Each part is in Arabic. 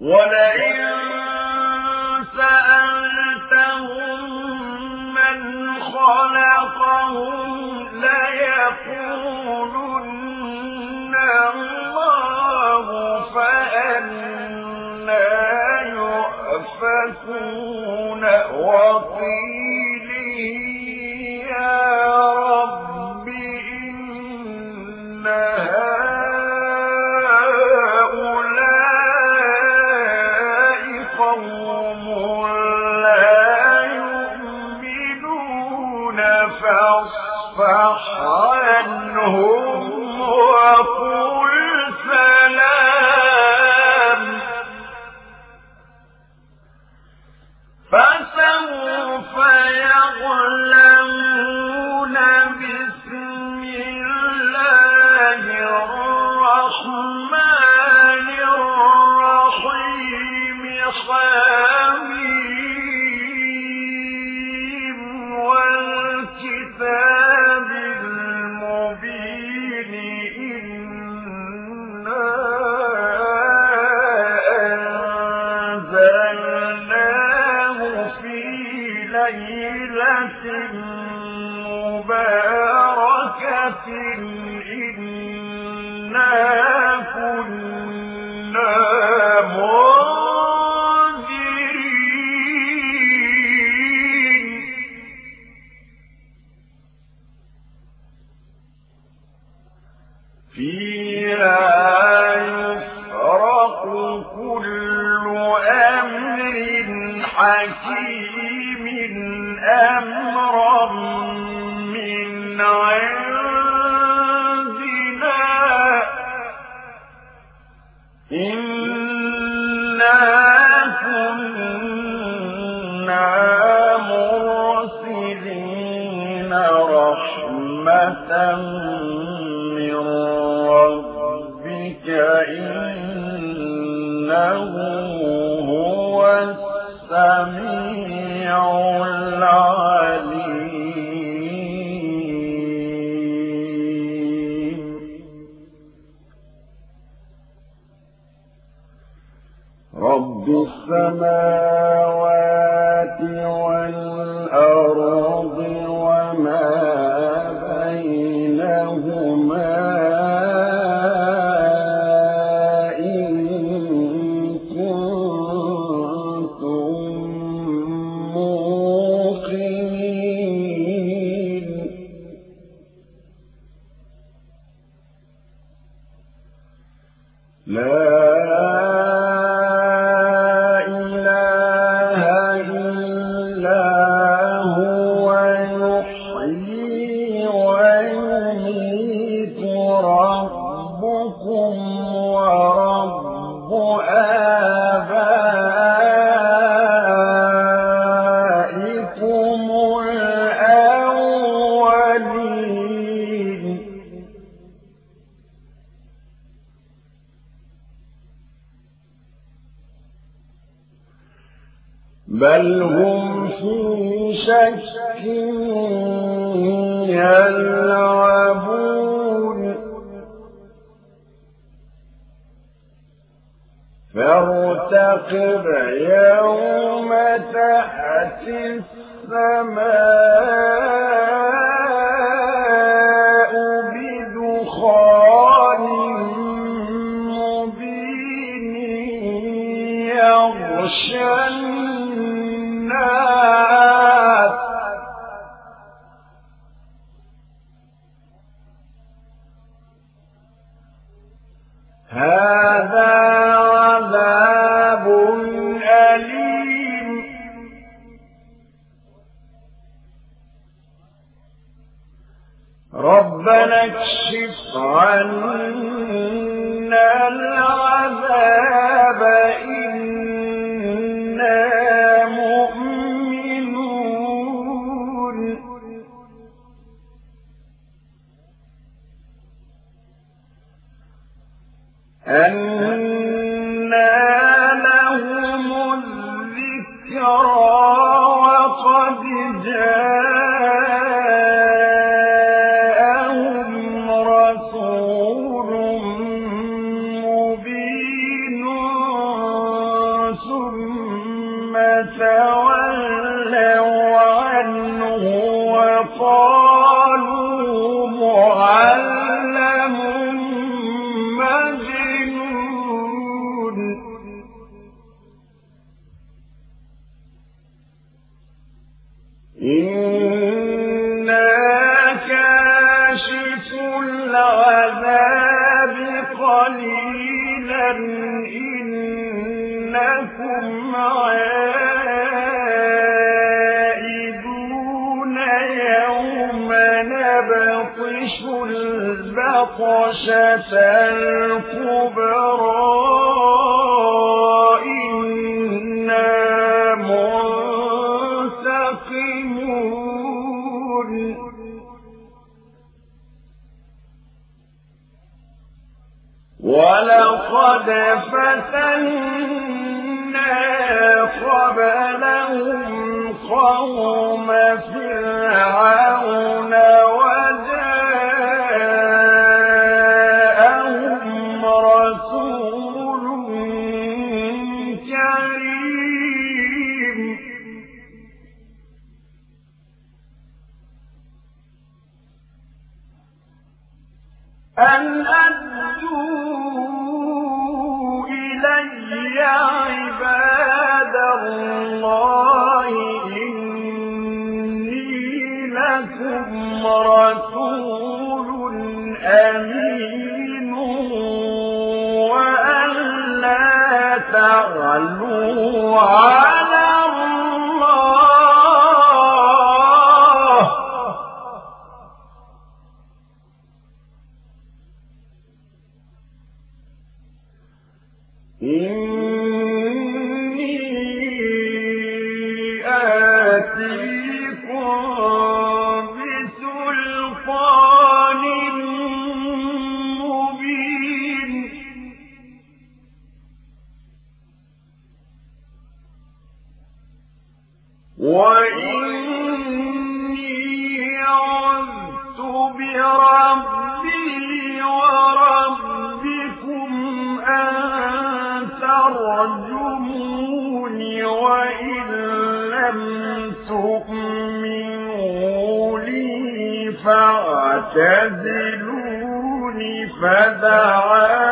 ولئن سألتهم من خلقهم ليقولن الله فَأَنَّى يؤفكون وقيل فحنه السميع بل هم في شك يلعبون فارتقب يوم تأتي السماء بدخان مبين يغشى أن أن أدوا إلي عباد الله إني لكم رسول أمين وأن لا تعلوا على إني ترجموني وإن لم تؤمنوا لي فاعتزلوني فدعا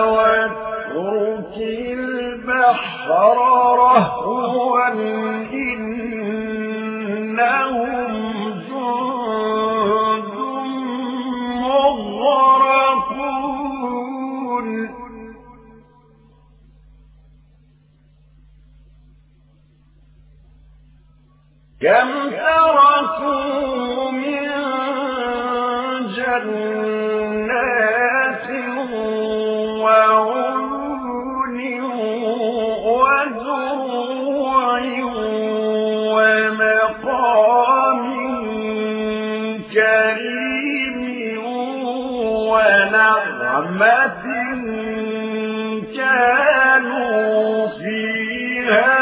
واترك البحر إنهم جند مغرقون. كم تركوا من جنات ونعمة كانوا فيها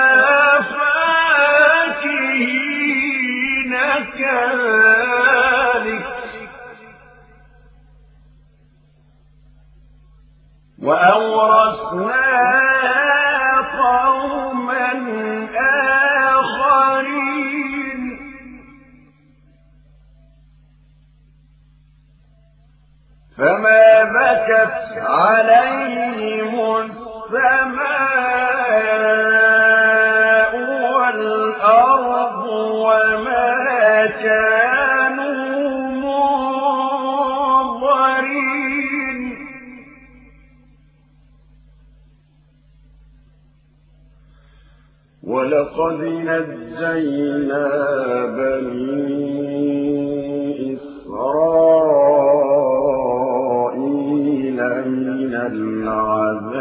فاكهين كذلك عليهم السماء والأرض وما كانوا منظرين. ولقد نجينا بني العذاب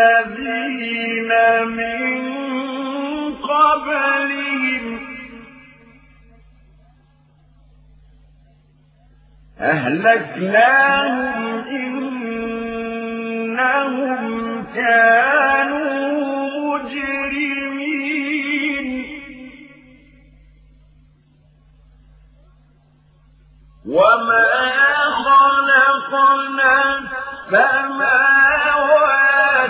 والذين من قبلهم أهلكناهم إنهم كانوا مجرمين. وما خلقنا السماوات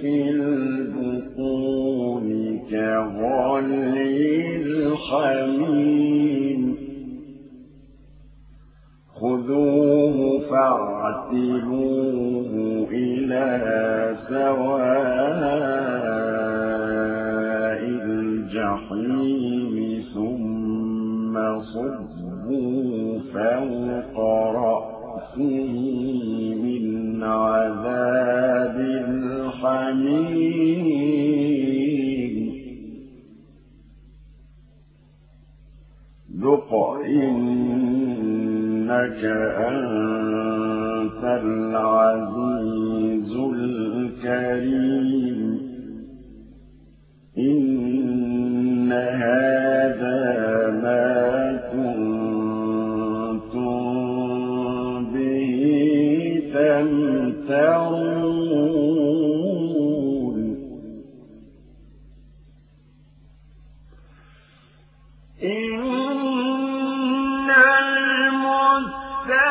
في البطون كغلي خذوه فاعتلوه إلى سواء الجحيم ثم صبوا فوق رأسه من عذاب الحميم ذق إنك أنت العزيز الكريم.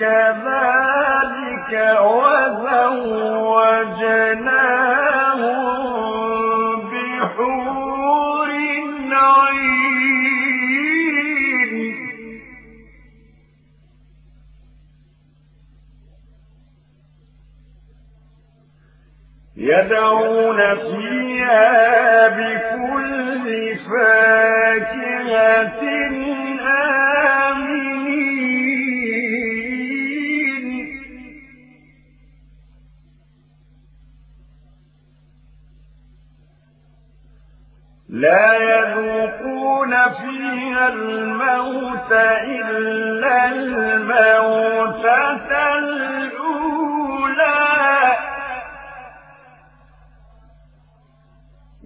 كذلك وزوجناهم بحور عين. يدعون لا يذوقون فيها الموت إلا الموتة الأولى.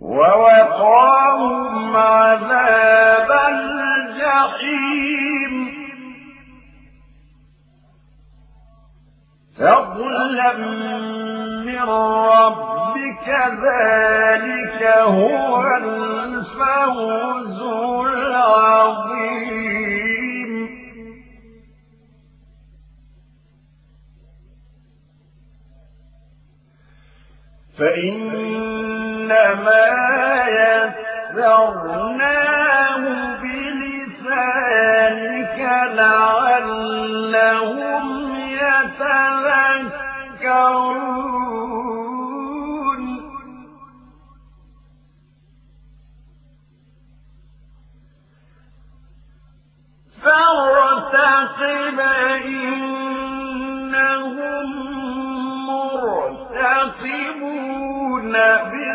ووقاهم عذاب الجحيم. فضلا من ربك ذلك هو الفوز العظيم. فإنما يسرناه بسم